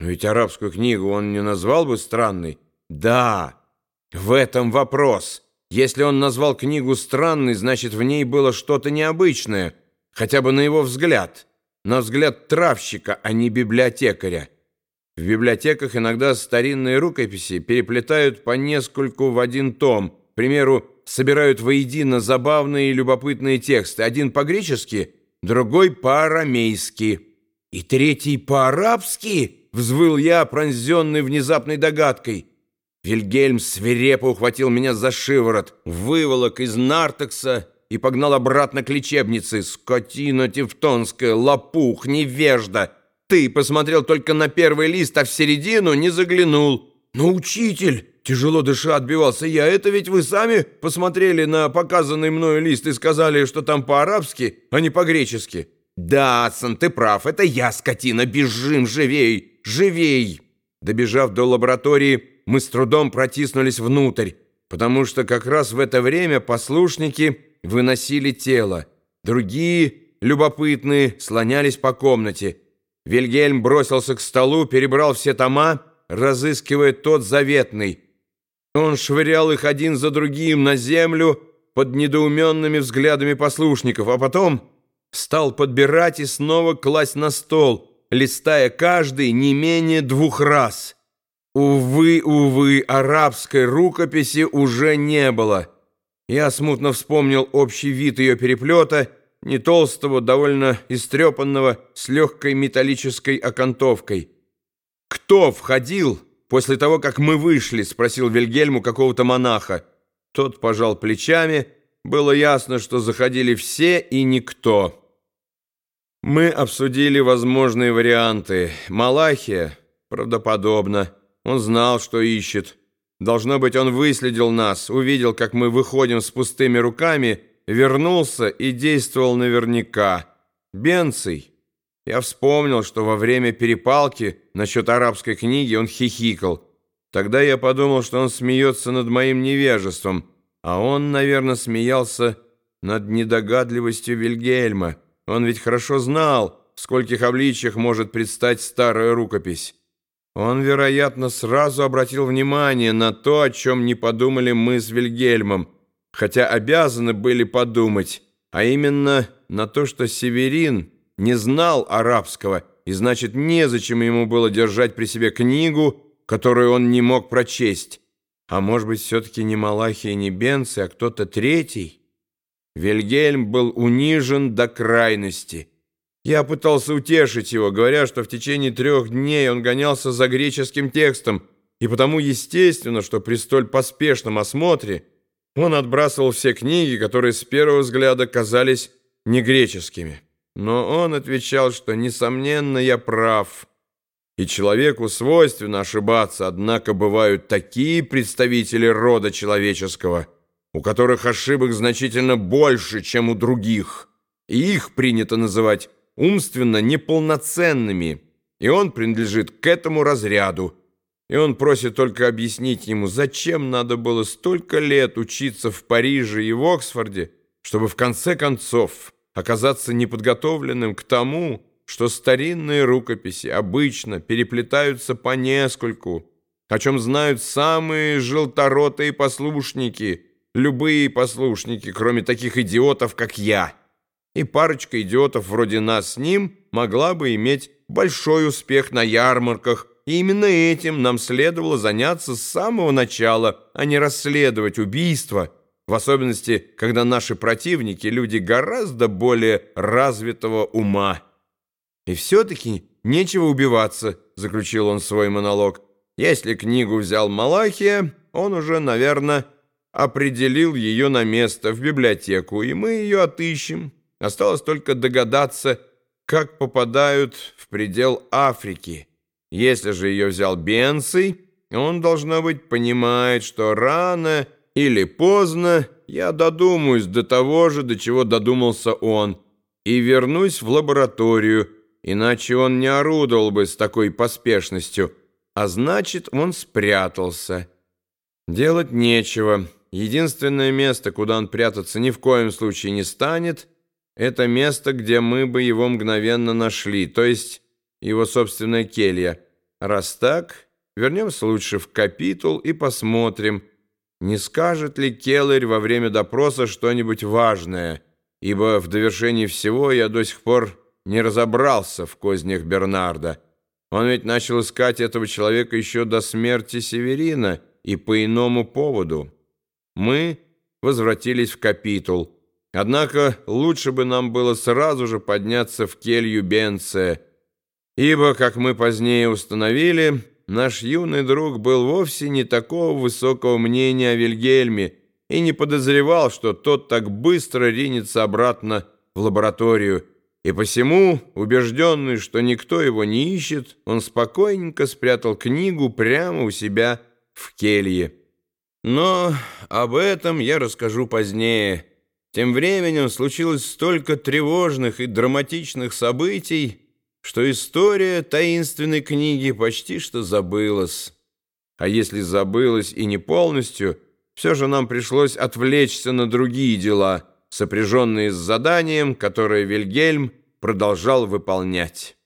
Но ведь арабскую книгу он не назвал бы странной. Да, в этом вопрос. Если он назвал книгу странной, значит, в ней было что-то необычное, хотя бы на его взгляд, на взгляд травщика, а не библиотекаря. В библиотеках иногда старинные рукописи переплетают по нескольку в один том, к примеру, собирают воедино забавные и любопытные тексты, один по-гречески, другой по-арамейски. И третий по-арабски, взвыл я, пронзенный внезапной догадкой. Вильгельм свирепо ухватил меня за шиворот, выволок из нартекса и погнал обратно к лечебнице. Скотина тевтонская, лопух, невежда. Ты посмотрел только на первый лист, а в середину не заглянул. Ну, учитель, тяжело дыша отбивался я, это ведь вы сами посмотрели на показанный мною лист и сказали, что там по-арабски, а не по-гречески. Да, сын, ты прав, это я, скотина, бежим, живей, живей. Добежав до лаборатории, мы с трудом протиснулись внутрь, потому что как раз в это время послушники выносили тело. Другие, любопытные, слонялись по комнате. Вильгельм бросился к столу, перебрал все тома, разыскивая тот заветный. Он швырял их один за другим на землю под недоуменными взглядами послушников, а потом стал подбирать и снова класть на стол, листая каждый не менее двух раз. Увы, увы, арабской рукописи уже не было. Я смутно вспомнил общий вид ее переплета, не толстого, довольно истрепанного, с легкой металлической окантовкой. «Кто входил после того, как мы вышли?» — спросил Вильгельму какого-то монаха. Тот пожал плечами. Было ясно, что заходили все и никто. Мы обсудили возможные варианты. Малахия правдоподобно. Он знал, что ищет. Должно быть, он выследил нас, увидел, как мы выходим с пустыми руками, вернулся и действовал наверняка. Бенций. Я вспомнил, что во время перепалки насчет арабской книги он хихикал. Тогда я подумал, что он смеется над моим невежеством, а он, наверное, смеялся над недогадливостью Вильгельма. Он ведь хорошо знал, в скольких обличьях может предстать старая рукопись. Он, вероятно, сразу обратил внимание на то, о чем не подумали мы с Вильгельмом, хотя обязаны были подумать, а именно на то, что Северин не знал арабского, и значит, незачем ему было держать при себе книгу, которую он не мог прочесть. А может быть, все-таки не Малахия, не Бенци, а кто-то третий? Вильгельм был унижен до крайности. Я пытался утешить его, говоря, что в течение трех дней он гонялся за греческим текстом, и потому естественно, что при столь поспешном осмотре он отбрасывал все книги, которые с первого взгляда казались негреческими. Но он отвечал, что, несомненно, я прав. И человеку свойственно ошибаться, однако бывают такие представители рода человеческого, у которых ошибок значительно больше, чем у других, и их принято называть умственно неполноценными, и он принадлежит к этому разряду. И он просит только объяснить ему, зачем надо было столько лет учиться в Париже и в Оксфорде, чтобы в конце концов оказаться неподготовленным к тому, что старинные рукописи обычно переплетаются по нескольку, о чем знают самые желторотые послушники, любые послушники, кроме таких идиотов, как я» и парочка идиотов вроде нас с ним могла бы иметь большой успех на ярмарках, и именно этим нам следовало заняться с самого начала, а не расследовать убийство, в особенности, когда наши противники – люди гораздо более развитого ума. «И все-таки нечего убиваться», – заключил он свой монолог. «Если книгу взял Малахия, он уже, наверное, определил ее на место в библиотеку, и мы ее отыщем». Осталось только догадаться, как попадают в предел Африки. Если же ее взял Бенций, он, должно быть, понимает, что рано или поздно я додумаюсь до того же, до чего додумался он, и вернусь в лабораторию, иначе он не орудовал бы с такой поспешностью, а значит, он спрятался. Делать нечего. Единственное место, куда он прятаться ни в коем случае не станет — это место, где мы бы его мгновенно нашли, то есть его собственная келья. раз так, вернемся лучше в капитул и посмотрим, не скажет ли Келлер во время допроса что-нибудь важное, ибо в довершении всего я до сих пор не разобрался в кознях Бернарда. Он ведь начал искать этого человека еще до смерти Северина и по иному поводу. Мы возвратились в капитул. Однако лучше бы нам было сразу же подняться в келью Бенце, ибо, как мы позднее установили, наш юный друг был вовсе не такого высокого мнения о Вильгельме и не подозревал, что тот так быстро ринется обратно в лабораторию, и посему, убежденный, что никто его не ищет, он спокойненько спрятал книгу прямо у себя в келье. Но об этом я расскажу позднее. Тем временем случилось столько тревожных и драматичных событий, что история таинственной книги почти что забылась. А если забылась и не полностью, все же нам пришлось отвлечься на другие дела, сопряженные с заданием, которое Вильгельм продолжал выполнять.